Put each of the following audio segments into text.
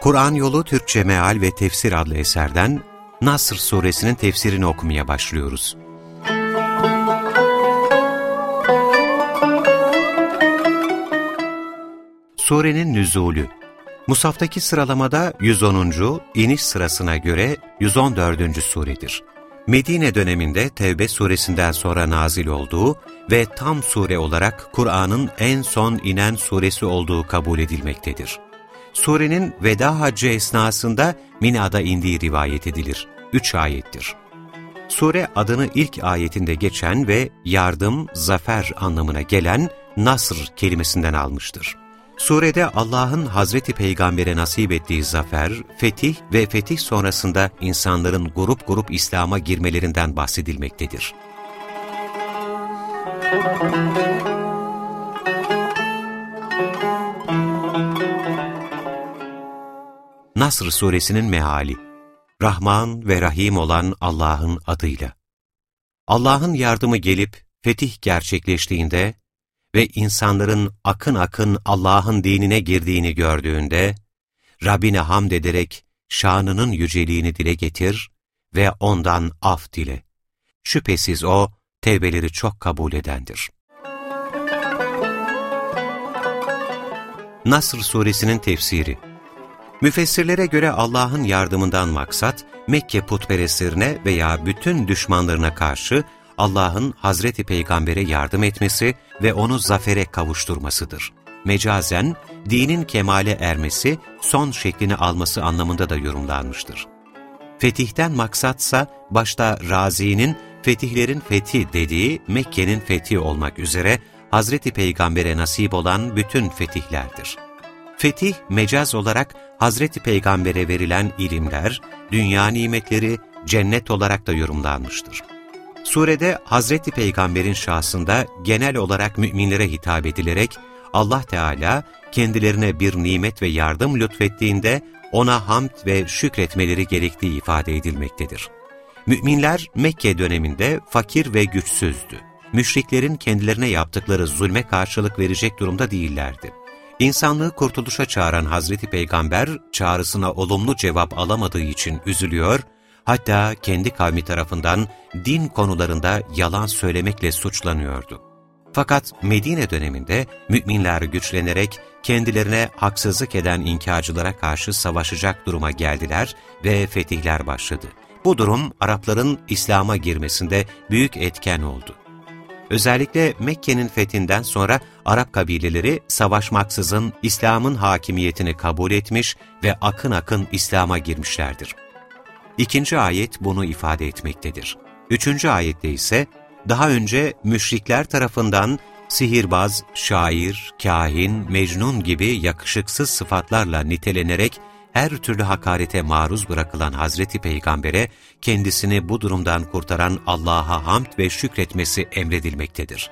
Kur'an Yolu Türkçe Meal ve Tefsir adlı eserden Nasr suresinin tefsirini okumaya başlıyoruz. Surenin nüzulü Musaftaki sıralamada 110. iniş sırasına göre 114. suredir. Medine döneminde Tevbe suresinden sonra nazil olduğu ve tam sure olarak Kur'an'ın en son inen suresi olduğu kabul edilmektedir. Surenin veda haccı esnasında Mina'da indiği rivayet edilir. Üç ayettir. Sure adını ilk ayetinde geçen ve yardım, zafer anlamına gelen Nasr kelimesinden almıştır. Surede Allah'ın Hazreti Peygamber'e nasip ettiği zafer, fetih ve fetih sonrasında insanların grup grup İslam'a girmelerinden bahsedilmektedir. Nasr suresinin meali Rahman ve Rahim olan Allah'ın adıyla. Allah'ın yardımı gelip fetih gerçekleştiğinde ve insanların akın akın Allah'ın dinine girdiğini gördüğünde, Rabbine hamd ederek şanının yüceliğini dile getir ve ondan af dile. Şüphesiz O, tevbeleri çok kabul edendir. Nasr suresinin tefsiri Müfessirlere göre Allah'ın yardımından maksat, Mekke putperestlerine veya bütün düşmanlarına karşı Allah'ın Hazreti Peygamber'e yardım etmesi ve onu zafere kavuşturmasıdır. Mecazen, dinin kemale ermesi, son şeklini alması anlamında da yorumlanmıştır. Fetihten maksatsa, başta Razi'nin fetihlerin fethi dediği Mekke'nin fethi olmak üzere Hazreti Peygamber'e nasip olan bütün fetihlerdir. Fetih, mecaz olarak Hazreti Peygamber'e verilen ilimler, dünya nimetleri, cennet olarak da yorumlanmıştır. Surede Hazreti Peygamber'in şahsında genel olarak müminlere hitap edilerek Allah Teala kendilerine bir nimet ve yardım lütfettiğinde ona hamd ve şükretmeleri gerektiği ifade edilmektedir. Müminler Mekke döneminde fakir ve güçsüzdü. Müşriklerin kendilerine yaptıkları zulme karşılık verecek durumda değillerdi. İnsanlığı kurtuluşa çağıran Hazreti Peygamber çağrısına olumlu cevap alamadığı için üzülüyor, hatta kendi kavmi tarafından din konularında yalan söylemekle suçlanıyordu. Fakat Medine döneminde müminler güçlenerek kendilerine haksızlık eden inkarcılara karşı savaşacak duruma geldiler ve fetihler başladı. Bu durum Arapların İslam'a girmesinde büyük etken oldu. Özellikle Mekke'nin fethinden sonra Arap kabileleri savaşmaksızın İslam'ın hakimiyetini kabul etmiş ve akın akın İslam'a girmişlerdir. İkinci ayet bunu ifade etmektedir. Üçüncü ayette ise daha önce müşrikler tarafından sihirbaz, şair, kahin, mecnun gibi yakışıksız sıfatlarla nitelenerek her türlü hakarete maruz bırakılan Hazreti Peygamber'e kendisini bu durumdan kurtaran Allah'a hamd ve şükretmesi emredilmektedir.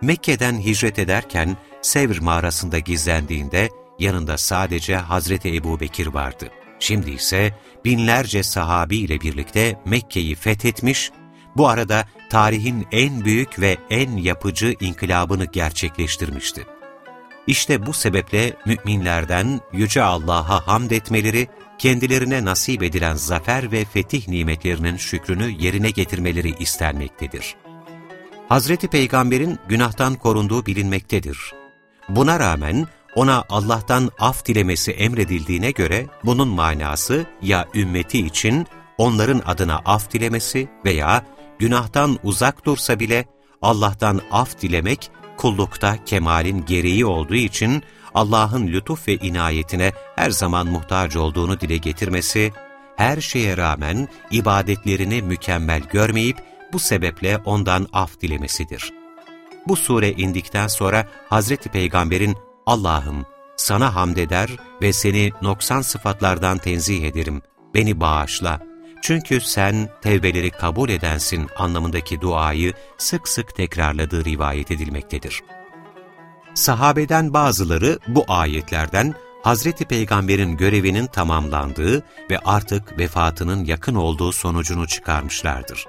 Mekke'den hicret ederken Sevr mağarasında gizlendiğinde yanında sadece Hazreti Ebu Bekir vardı. Şimdi ise binlerce sahabi ile birlikte Mekke'yi fethetmiş, bu arada tarihin en büyük ve en yapıcı inkılabını gerçekleştirmişti. İşte bu sebeple müminlerden Yüce Allah'a hamd etmeleri, kendilerine nasip edilen zafer ve fetih nimetlerinin şükrünü yerine getirmeleri istenmektedir. Hazreti Peygamber'in günahtan korunduğu bilinmektedir. Buna rağmen ona Allah'tan af dilemesi emredildiğine göre bunun manası ya ümmeti için onların adına af dilemesi veya günahtan uzak dursa bile Allah'tan af dilemek kullukta kemalin gereği olduğu için Allah'ın lütuf ve inayetine her zaman muhtaç olduğunu dile getirmesi, her şeye rağmen ibadetlerini mükemmel görmeyip bu sebeple ondan af dilemesidir. Bu sure indikten sonra Hazreti Peygamber'in Allah'ım sana hamd eder ve seni noksan sıfatlardan tenzih ederim. beni bağışla. Çünkü sen tevbeleri kabul edensin anlamındaki duayı sık sık tekrarladığı rivayet edilmektedir. Sahabeden bazıları bu ayetlerden Hazreti Peygamber'in görevinin tamamlandığı ve artık vefatının yakın olduğu sonucunu çıkarmışlardır.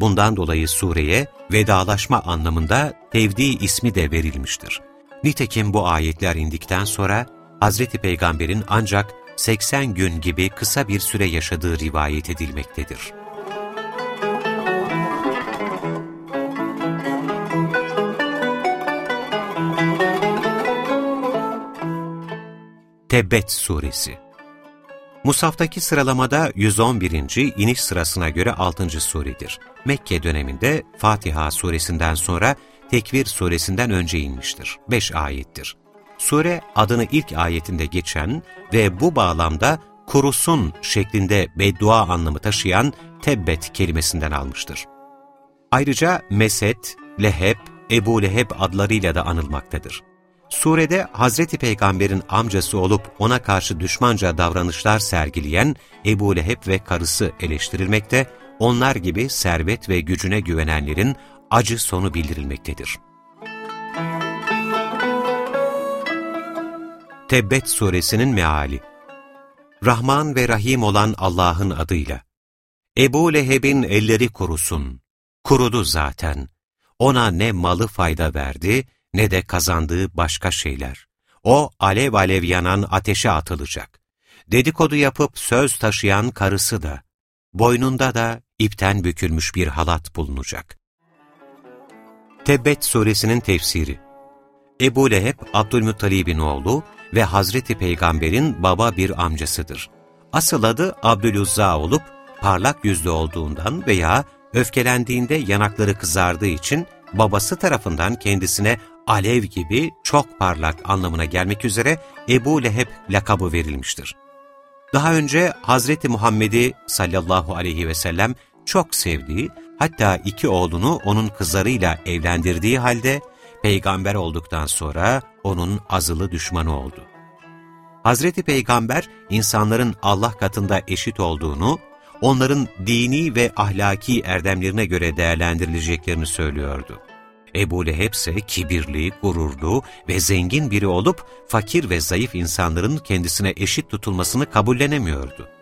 Bundan dolayı sureye vedalaşma anlamında tevdi ismi de verilmiştir. Nitekim bu ayetler indikten sonra Hazreti Peygamber'in ancak 80 gün gibi kısa bir süre yaşadığı rivayet edilmektedir. Tebbet Suresi Musaftaki sıralamada 111. iniş sırasına göre 6. suredir. Mekke döneminde Fatiha suresinden sonra Tekvir suresinden önce inmiştir. 5 ayettir. Sure adını ilk ayetinde geçen ve bu bağlamda kurusun şeklinde beddua anlamı taşıyan tebbet kelimesinden almıştır. Ayrıca Mesed, Leheb, Ebu Leheb adlarıyla da anılmaktadır. Surede Hazreti Peygamber'in amcası olup ona karşı düşmanca davranışlar sergileyen Ebu Leheb ve karısı eleştirilmekte, onlar gibi servet ve gücüne güvenenlerin acı sonu bildirilmektedir. Tebbet Suresinin Meali Rahman ve Rahim olan Allah'ın adıyla. Ebu Leheb'in elleri kurusun. Kurudu zaten. Ona ne malı fayda verdi, ne de kazandığı başka şeyler. O alev alev yanan ateşe atılacak. Dedikodu yapıp söz taşıyan karısı da, boynunda da ipten bükülmüş bir halat bulunacak. Tebbet suresinin tefsiri Ebu Leheb, Abdülmuttalib'in oğlu ve Hazreti Peygamber'in baba bir amcasıdır. Asıl adı Abdülüzza olup, parlak yüzlü olduğundan veya öfkelendiğinde yanakları kızardığı için babası tarafından kendisine alev gibi çok parlak anlamına gelmek üzere Ebu Leheb lakabı verilmiştir. Daha önce Hazreti Muhammed'i sallallahu aleyhi ve sellem çok sevdiği, hatta iki oğlunu onun kızlarıyla evlendirdiği halde, peygamber olduktan sonra onun azılı düşmanı oldu. Hazreti Peygamber, insanların Allah katında eşit olduğunu, onların dini ve ahlaki erdemlerine göre değerlendirileceklerini söylüyordu. Ebu Leheb ise kibirli, gururlu ve zengin biri olup fakir ve zayıf insanların kendisine eşit tutulmasını kabullenemiyordu.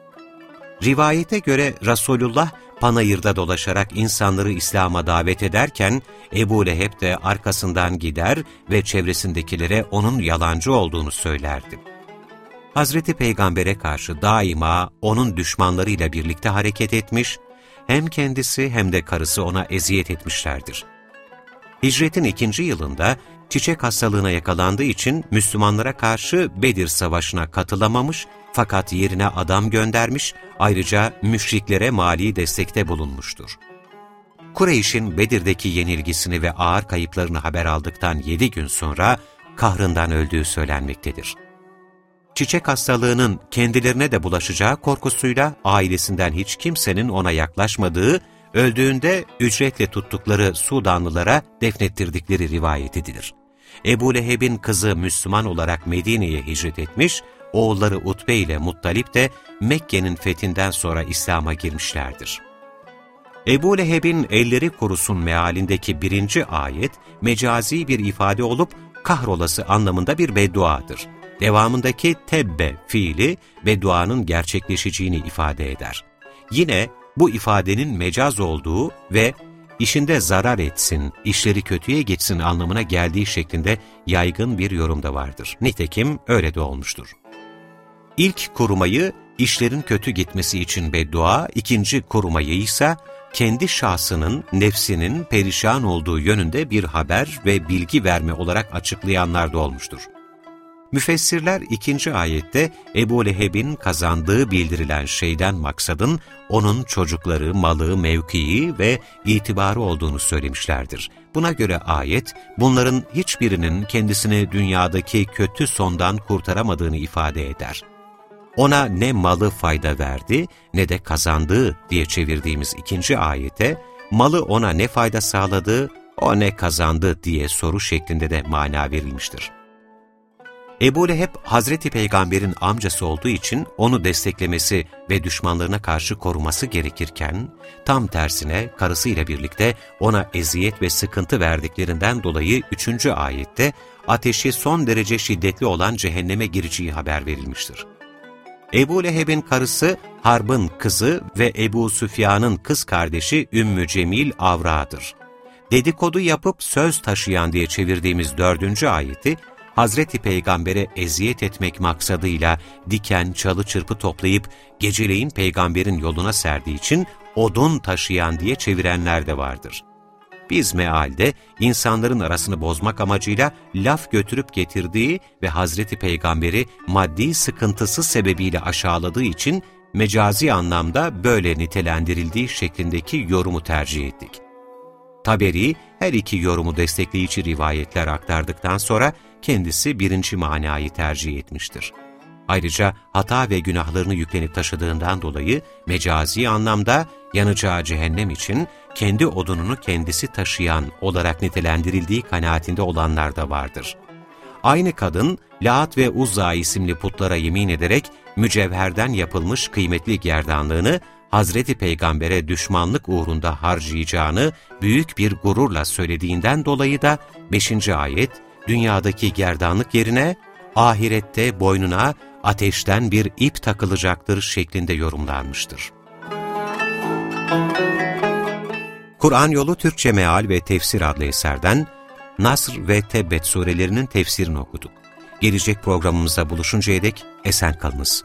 Rivayete göre Resulullah panayırda dolaşarak insanları İslam'a davet ederken Ebu Leheb de arkasından gider ve çevresindekilere onun yalancı olduğunu söylerdi. Hazreti Peygamber'e karşı daima onun düşmanlarıyla birlikte hareket etmiş, hem kendisi hem de karısı ona eziyet etmişlerdir. Hicretin ikinci yılında çiçek hastalığına yakalandığı için Müslümanlara karşı Bedir Savaşı'na katılamamış fakat yerine adam göndermiş, ayrıca müşriklere mali destekte bulunmuştur. Kureyş'in Bedir'deki yenilgisini ve ağır kayıplarını haber aldıktan yedi gün sonra kahrından öldüğü söylenmektedir. Çiçek hastalığının kendilerine de bulaşacağı korkusuyla ailesinden hiç kimsenin ona yaklaşmadığı öldüğünde ücretle tuttukları Sudanlılara defnettirdikleri rivayet edilir. Ebu Leheb'in kızı Müslüman olarak Medine'ye hicret etmiş, oğulları Utbe ile Muttalip de Mekke'nin fethinden sonra İslam'a girmişlerdir. Ebu Leheb'in elleri kurusun mealindeki birinci ayet, mecazi bir ifade olup kahrolası anlamında bir bedduadır. Devamındaki tebbe fiili bedduanın gerçekleşeceğini ifade eder. Yine bu ifadenin mecaz olduğu ve işinde zarar etsin, işleri kötüye geçsin anlamına geldiği şeklinde yaygın bir yorumda vardır. Nitekim öyle de olmuştur. İlk korumayı işlerin kötü gitmesi için beddua, ikinci korumayı ise kendi şahsının, nefsinin perişan olduğu yönünde bir haber ve bilgi verme olarak açıklayanlar da olmuştur. Müfessirler ikinci ayette Ebu Leheb'in kazandığı bildirilen şeyden maksadın onun çocukları, malı, mevkii ve itibarı olduğunu söylemişlerdir. Buna göre ayet, bunların hiçbirinin kendisini dünyadaki kötü sondan kurtaramadığını ifade eder. Ona ne malı fayda verdi ne de kazandığı diye çevirdiğimiz ikinci ayete, malı ona ne fayda sağladı, o ne kazandı diye soru şeklinde de mana verilmiştir. Ebu Leheb, Hazreti Peygamber'in amcası olduğu için onu desteklemesi ve düşmanlarına karşı koruması gerekirken, tam tersine karısıyla birlikte ona eziyet ve sıkıntı verdiklerinden dolayı 3. ayette ateşi son derece şiddetli olan cehenneme gireceği haber verilmiştir. Ebu Leheb'in karısı Harb'ın kızı ve Ebu Süfyan'ın kız kardeşi Ümmü Cemil Avra'dır. Dedikodu yapıp söz taşıyan diye çevirdiğimiz dördüncü ayeti, Hazreti Peygamber'e eziyet etmek maksadıyla diken, çalı çırpı toplayıp geceleyin peygamberin yoluna serdiği için odun taşıyan diye çevirenler de vardır. Biz mealde insanların arasını bozmak amacıyla laf götürüp getirdiği ve Hazreti Peygamber'i maddi sıkıntısı sebebiyle aşağıladığı için mecazi anlamda böyle nitelendirildiği şeklindeki yorumu tercih ettik. Taberi her iki yorumu destekleyici rivayetler aktardıktan sonra kendisi birinci manayı tercih etmiştir. Ayrıca hata ve günahlarını yüklenip taşıdığından dolayı mecazi anlamda yanacağı cehennem için kendi odununu kendisi taşıyan olarak nitelendirildiği kanaatinde olanlar da vardır. Aynı kadın, Laat ve Uzza isimli putlara yemin ederek mücevherden yapılmış kıymetli gerdanlığını Hazreti Peygamber'e düşmanlık uğrunda harcayacağını büyük bir gururla söylediğinden dolayı da 5. ayet, dünyadaki gerdanlık yerine ahirette boynuna ateşten bir ip takılacaktır şeklinde yorumlanmıştır. Kur'an Yolu Türkçe Meal ve Tefsir adlı eserden Nasr ve Tebbet surelerinin tefsirini okuduk. Gelecek programımızda buluşuncaya dek esen kalınız.